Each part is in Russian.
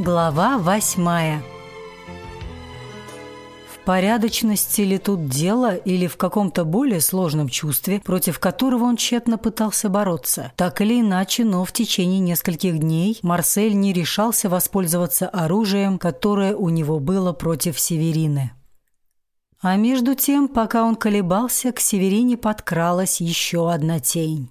Глава восьмая В порядочности ли тут дело или в каком-то более сложном чувстве, против которого он тщетно пытался бороться? Так или иначе, но в течение нескольких дней Марсель не решался воспользоваться оружием, которое у него было против Северины. А между тем, пока он колебался, к Северине подкралась еще одна тень.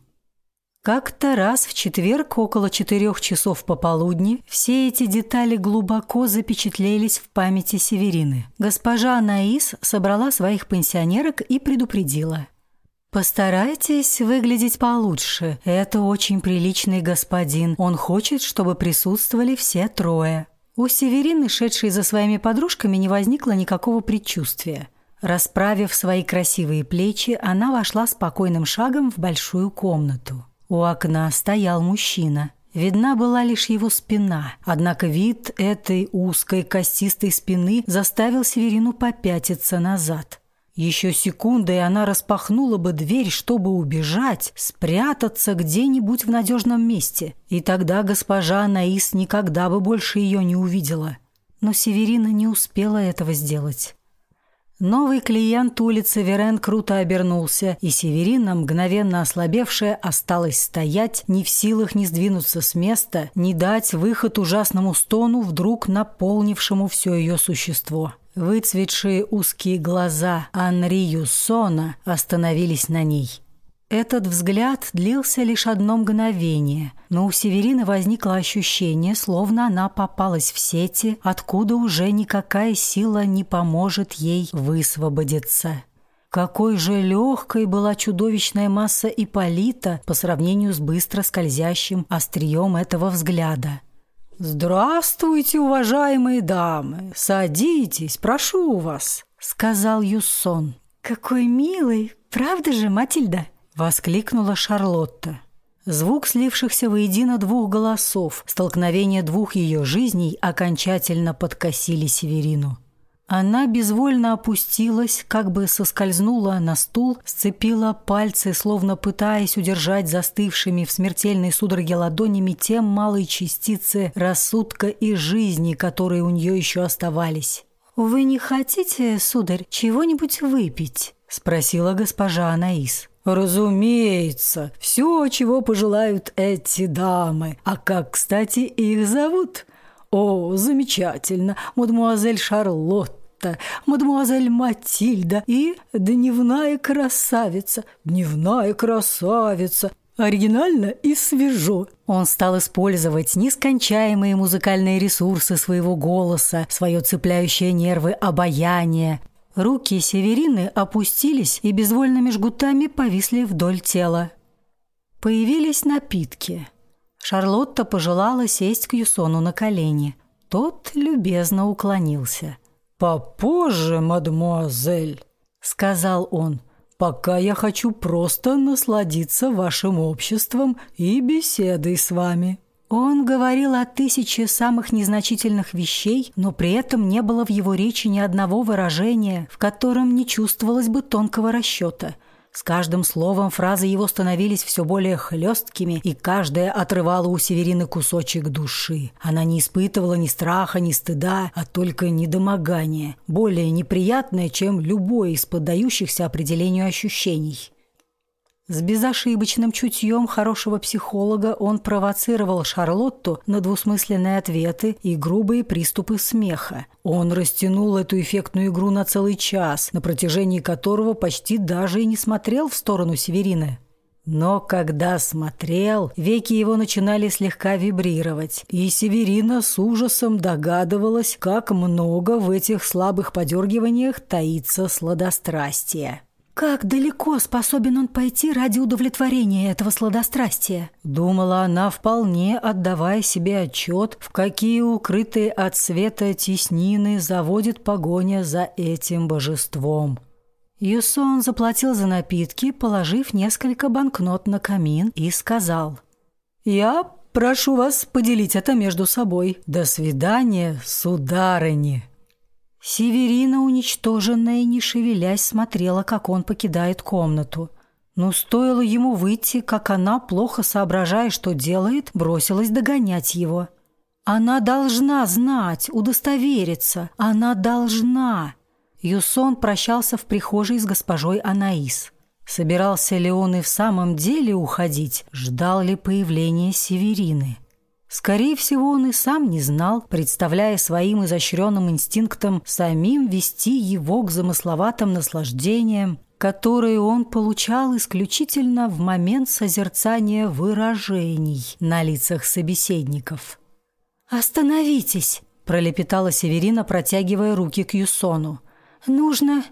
Как-то раз в четверг около четырех часов пополудни все эти детали глубоко запечатлелись в памяти Северины. Госпожа Анаис собрала своих пенсионерок и предупредила. «Постарайтесь выглядеть получше. Это очень приличный господин. Он хочет, чтобы присутствовали все трое». У Северины, шедшей за своими подружками, не возникло никакого предчувствия. Расправив свои красивые плечи, она вошла спокойным шагом в большую комнату. У окна стоял мужчина. Видна была лишь его спина, однако вид этой узкой костистой спины заставил Северину попятиться назад. Еще секунда, и она распахнула бы дверь, чтобы убежать, спрятаться где-нибудь в надежном месте. И тогда госпожа Наис никогда бы больше ее не увидела. Но Северина не успела этого сделать. Новый клиент улицы Верен круто обернулся, и Северина, мгновенно ослабевшая, осталась стоять, не в силах ни сдвинуться с места, ни дать выход ужасному стону, вдруг наполнившему все ее существо. Выцветшие узкие глаза Анри Юссона остановились на ней. Этот взгляд длился лишь одно мгновение, но у Северины возникло ощущение, словно она попалась в сети, откуда уже никакая сила не поможет ей высвободиться. Какой же легкой была чудовищная масса Иполита по сравнению с быстро скользящим острием этого взгляда. «Здравствуйте, уважаемые дамы! Садитесь, прошу вас!» — сказал Юссон. «Какой милый! Правда же, Матильда?» Воскликнула Шарлотта. Звук слившихся воедино двух голосов, столкновение двух ее жизней окончательно подкосили Северину. Она безвольно опустилась, как бы соскользнула на стул, сцепила пальцы, словно пытаясь удержать застывшими в смертельной судороге ладонями те малые частицы рассудка и жизни, которые у нее еще оставались. «Вы не хотите, сударь, чего-нибудь выпить?» – спросила госпожа Анаис. «Разумеется, все, чего пожелают эти дамы. А как, кстати, их зовут?» «О, замечательно, мадемуазель Шарлотта, мадемуазель Матильда и дневная красавица, дневная красавица, оригинально и свежо. Он стал использовать нескончаемые музыкальные ресурсы своего голоса, свое цепляющее нервы обаяние, Руки Северины опустились и безвольными жгутами повисли вдоль тела. Появились напитки. Шарлотта пожелала сесть к Юсону на колени. Тот любезно уклонился. «Попозже, мадемуазель», — сказал он, — «пока я хочу просто насладиться вашим обществом и беседой с вами». Он говорил о тысяче самых незначительных вещей, но при этом не было в его речи ни одного выражения, в котором не чувствовалось бы тонкого расчета. С каждым словом фразы его становились все более хлесткими, и каждая отрывала у Северины кусочек души. Она не испытывала ни страха, ни стыда, а только недомогание, более неприятное, чем любое из поддающихся определению ощущений. С безошибочным чутьем хорошего психолога он провоцировал Шарлотту на двусмысленные ответы и грубые приступы смеха. Он растянул эту эффектную игру на целый час, на протяжении которого почти даже и не смотрел в сторону Северины. Но когда смотрел, веки его начинали слегка вибрировать, и Северина с ужасом догадывалась, как много в этих слабых подергиваниях таится сладострастия. Как далеко способен он пойти ради удовлетворения этого сладострастия? Думала она, вполне отдавая себе отчет, в какие укрытые от света теснины заводит погоня за этим божеством. Юсон заплатил за напитки, положив несколько банкнот на камин, и сказал «Я прошу вас поделить это между собой. До свидания, сударыни». Северина, уничтоженная, не шевелясь, смотрела, как он покидает комнату. Но стоило ему выйти, как она, плохо соображая, что делает, бросилась догонять его. Она должна знать, удостовериться. Она должна. Юсон прощался в прихожей с госпожой Анаис. Собирался ли он и в самом деле уходить? Ждал ли появления Северины? Скорее всего, он и сам не знал, представляя своим изощренным инстинктом самим вести его к замысловатым наслаждениям, которые он получал исключительно в момент созерцания выражений на лицах собеседников. «Остановитесь!» – пролепетала Северина, протягивая руки к Юсону. «Нужно...»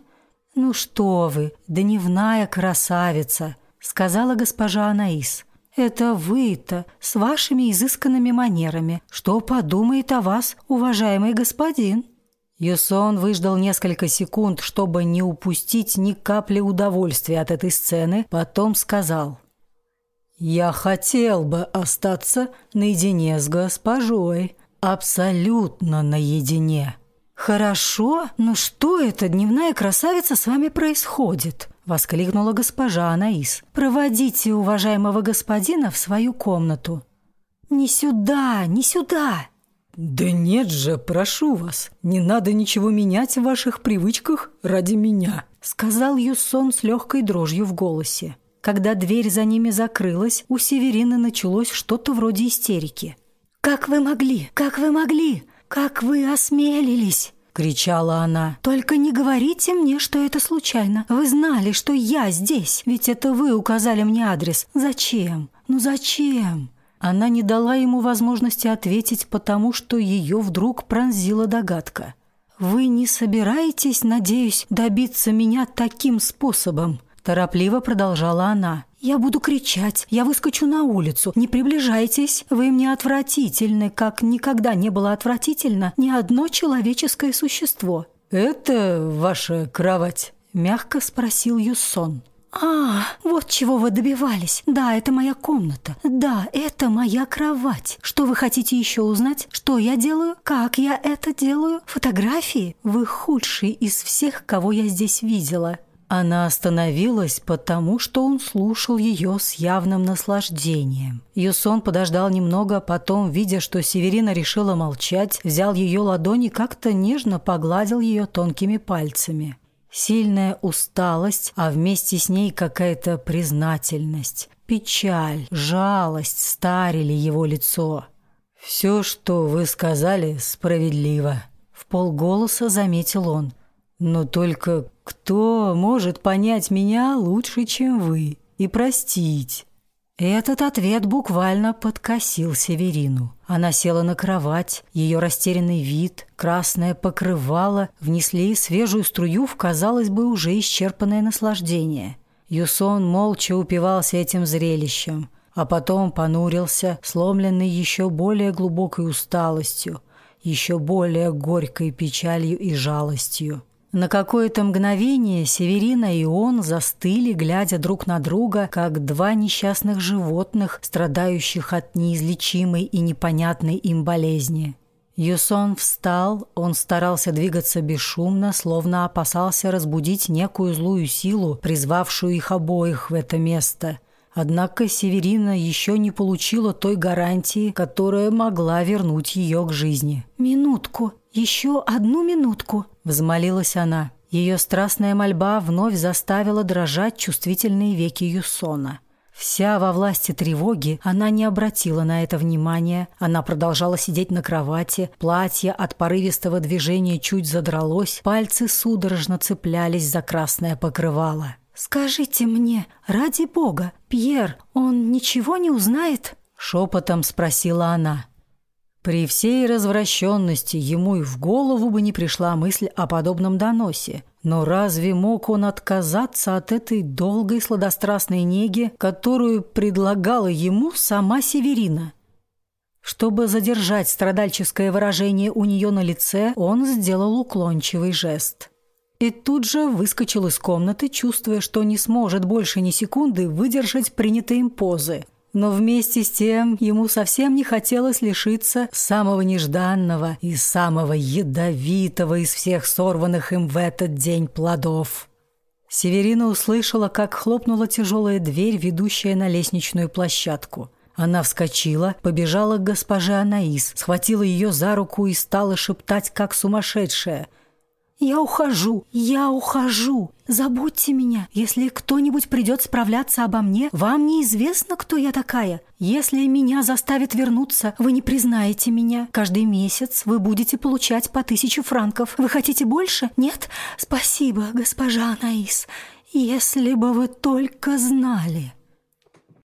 «Ну что вы, дневная красавица!» – сказала госпожа Анаис. Это вы-то с вашими изысканными манерами. Что подумает о вас, уважаемый господин?» Юсон выждал несколько секунд, чтобы не упустить ни капли удовольствия от этой сцены, потом сказал. «Я хотел бы остаться наедине с госпожой. Абсолютно наедине». «Хорошо, но что это, дневная красавица, с вами происходит?» — воскликнула госпожа Анаис. «Проводите уважаемого господина в свою комнату». «Не сюда, не сюда!» «Да нет же, прошу вас, не надо ничего менять в ваших привычках ради меня», — сказал Юсон с легкой дрожью в голосе. Когда дверь за ними закрылась, у Северины началось что-то вроде истерики. «Как вы могли? Как вы могли? «Как вы осмелились!» — кричала она. «Только не говорите мне, что это случайно. Вы знали, что я здесь, ведь это вы указали мне адрес. Зачем? Ну зачем?» Она не дала ему возможности ответить, потому что ее вдруг пронзила догадка. «Вы не собираетесь, надеюсь, добиться меня таким способом?» Торопливо продолжала она. «Я буду кричать, я выскочу на улицу. Не приближайтесь, вы мне отвратительны, как никогда не было отвратительно ни одно человеческое существо». «Это ваша кровать?» – мягко спросил Юссон. «А, вот чего вы добивались. Да, это моя комната. Да, это моя кровать. Что вы хотите еще узнать? Что я делаю? Как я это делаю? Фотографии? Вы худший из всех, кого я здесь видела. Она остановилась, потому что он слушал ее с явным наслаждением. Юсон подождал немного, потом, видя, что Северина решила молчать, взял ее ладони и как-то нежно погладил ее тонкими пальцами. Сильная усталость, а вместе с ней какая-то признательность, печаль, жалость старили его лицо. «Все, что вы сказали, справедливо», — в полголоса заметил он. «Но только кто может понять меня лучше, чем вы, и простить? Этот ответ буквально подкосил Северину. Она села на кровать, ее растерянный вид, красное покрывало внесли свежую струю в, казалось бы, уже исчерпанное наслаждение. Юсон молча упивался этим зрелищем, а потом понурился, сломленный еще более глубокой усталостью, еще более горькой печалью и жалостью. На какое-то мгновение Северина и он застыли, глядя друг на друга, как два несчастных животных, страдающих от неизлечимой и непонятной им болезни. Юсон встал, он старался двигаться бесшумно, словно опасался разбудить некую злую силу, призвавшую их обоих в это место. Однако Северина еще не получила той гарантии, которая могла вернуть ее к жизни. «Минутку, еще одну минутку», Взмолилась она. Ее страстная мольба вновь заставила дрожать чувствительные веки Юсона. Вся во власти тревоги, она не обратила на это внимания. Она продолжала сидеть на кровати, платье от порывистого движения чуть задралось, пальцы судорожно цеплялись за красное покрывало. «Скажите мне, ради бога, Пьер, он ничего не узнает?» Шепотом спросила она. При всей развращенности ему и в голову бы не пришла мысль о подобном доносе. Но разве мог он отказаться от этой долгой сладострастной неги, которую предлагала ему сама Северина? Чтобы задержать страдальческое выражение у нее на лице, он сделал уклончивый жест. И тут же выскочил из комнаты, чувствуя, что не сможет больше ни секунды выдержать принятые им позы – но вместе с тем ему совсем не хотелось лишиться самого нежданного и самого ядовитого из всех сорванных им в этот день плодов. Северина услышала, как хлопнула тяжелая дверь, ведущая на лестничную площадку. Она вскочила, побежала к госпоже Анаис, схватила ее за руку и стала шептать, как сумасшедшая. «Я ухожу! Я ухожу! Забудьте меня! Если кто-нибудь придет справляться обо мне, вам неизвестно, кто я такая. Если меня заставят вернуться, вы не признаете меня. Каждый месяц вы будете получать по тысячу франков. Вы хотите больше? Нет? Спасибо, госпожа Анаис. Если бы вы только знали!»